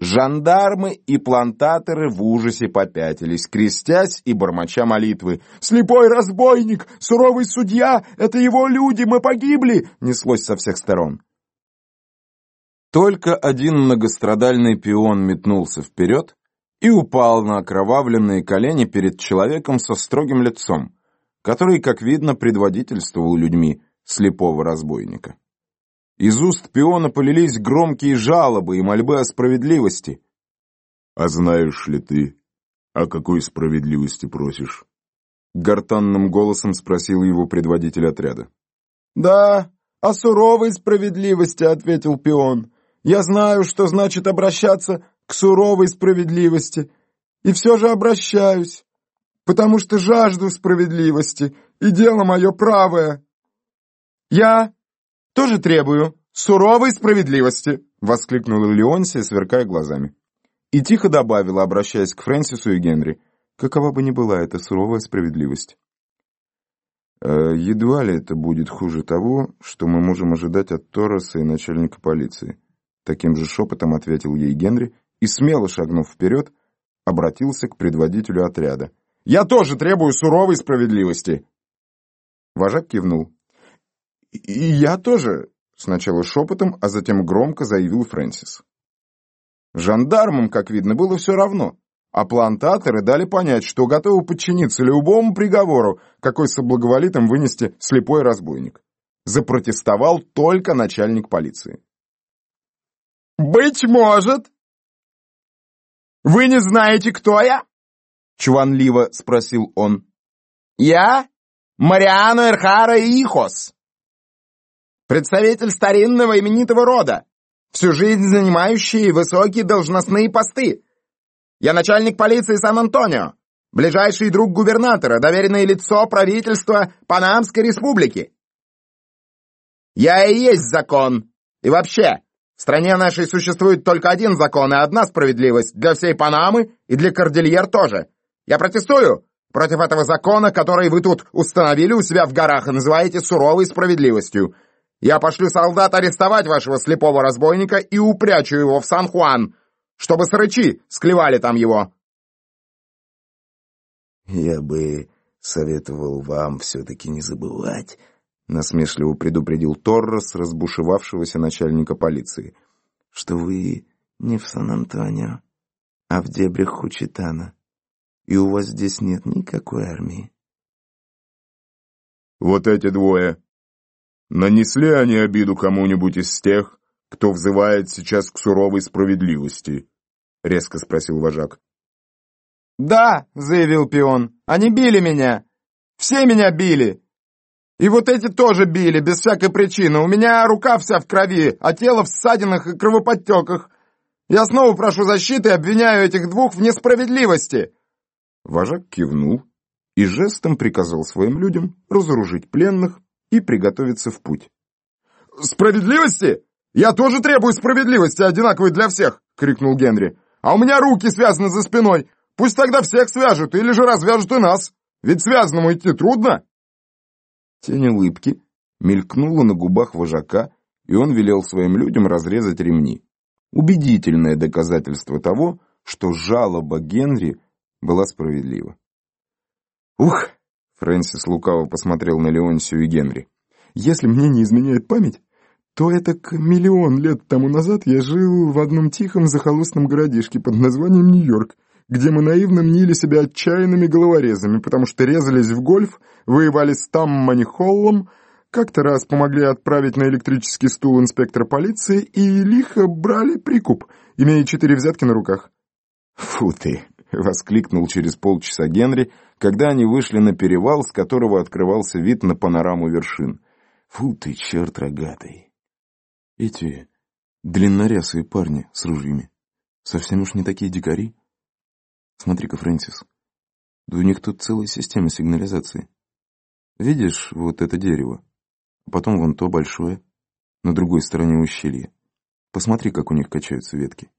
Жандармы и плантаторы в ужасе попятились, крестясь и бормоча молитвы. «Слепой разбойник! Суровый судья! Это его люди! Мы погибли!» неслось со всех сторон. Только один многострадальный пион метнулся вперед и упал на окровавленные колени перед человеком со строгим лицом, который, как видно, предводительствовал людьми слепого разбойника. Из уст пиона полились громкие жалобы и мольбы о справедливости. «А знаешь ли ты, о какой справедливости просишь?» Гортанным голосом спросил его предводитель отряда. «Да, о суровой справедливости», — ответил пион. «Я знаю, что значит обращаться к суровой справедливости, и все же обращаюсь, потому что жажду справедливости, и дело мое правое. Я тоже требую суровой справедливости!» — воскликнула Леонсия, сверкая глазами. И тихо добавила, обращаясь к Фрэнсису и Генри, какова бы ни была эта суровая справедливость. «Э, «Едва ли это будет хуже того, что мы можем ожидать от Торреса и начальника полиции», таким же шепотом ответил ей Генри и, смело шагнув вперед, обратился к предводителю отряда. «Я тоже требую суровой справедливости!» Вожак кивнул. «И я тоже», — сначала шепотом, а затем громко заявил Фрэнсис. Жандармам, как видно, было все равно, а плантаторы дали понять, что готовы подчиниться любому приговору, какой соблаговолит им вынести слепой разбойник. Запротестовал только начальник полиции. «Быть может, вы не знаете, кто я?» Чванливо спросил он. «Я Мариано Эрхара Ихос, представитель старинного именитого рода, всю жизнь занимающий высокие должностные посты. Я начальник полиции Сан-Антонио, ближайший друг губернатора, доверенное лицо правительства Панамской республики. Я и есть закон. И вообще, в стране нашей существует только один закон и одна справедливость для всей Панамы и для Кордильер тоже. Я протестую против этого закона, который вы тут установили у себя в горах и называете суровой справедливостью. Я пошлю солдат арестовать вашего слепого разбойника и упрячу его в Сан-Хуан, чтобы срычи склевали там его. Я бы советовал вам все-таки не забывать, насмешливо предупредил Торрес, разбушевавшегося начальника полиции, что вы не в Сан-Антонио, а в дебрях Хучитана, и у вас здесь нет никакой армии. Вот эти двое Нанесли они обиду кому-нибудь из тех, кто взывает сейчас к суровой справедливости? Резко спросил вожак. «Да», — заявил пион, — «они били меня. Все меня били. И вот эти тоже били, без всякой причины. У меня рука вся в крови, а тело в ссадинах и кровоподтеках. Я снова прошу защиты и обвиняю этих двух в несправедливости». Вожак кивнул и жестом приказал своим людям разоружить пленных и приготовиться в путь. «Справедливости? Я тоже требую справедливости, одинаковой для всех!» — крикнул Генри. «А у меня руки связаны за спиной! Пусть тогда всех свяжут, или же развяжут и нас! Ведь связанному идти трудно!» Тень улыбки мелькнула на губах вожака, и он велел своим людям разрезать ремни. Убедительное доказательство того, что жалоба Генри была справедлива. «Ух!» Фрэнсис лукаво посмотрел на Леонсию и Генри. «Если мне не изменяет память, то это к миллион лет тому назад я жил в одном тихом захолустном городишке под названием Нью-Йорк, где мы наивно мнили себя отчаянными головорезами, потому что резались в гольф, воевали с Таммани Холлом, как-то раз помогли отправить на электрический стул инспектора полиции и лихо брали прикуп, имея четыре взятки на руках. «Фу ты!» — воскликнул через полчаса Генри, когда они вышли на перевал, с которого открывался вид на панораму вершин. «Фу ты, черт рогатый!» «Эти длиннорясые парни с ружьями совсем уж не такие дикари. Смотри-ка, Фрэнсис, да у них тут целая система сигнализации. Видишь вот это дерево? А потом вон то большое, на другой стороне ущелья. Посмотри, как у них качаются ветки.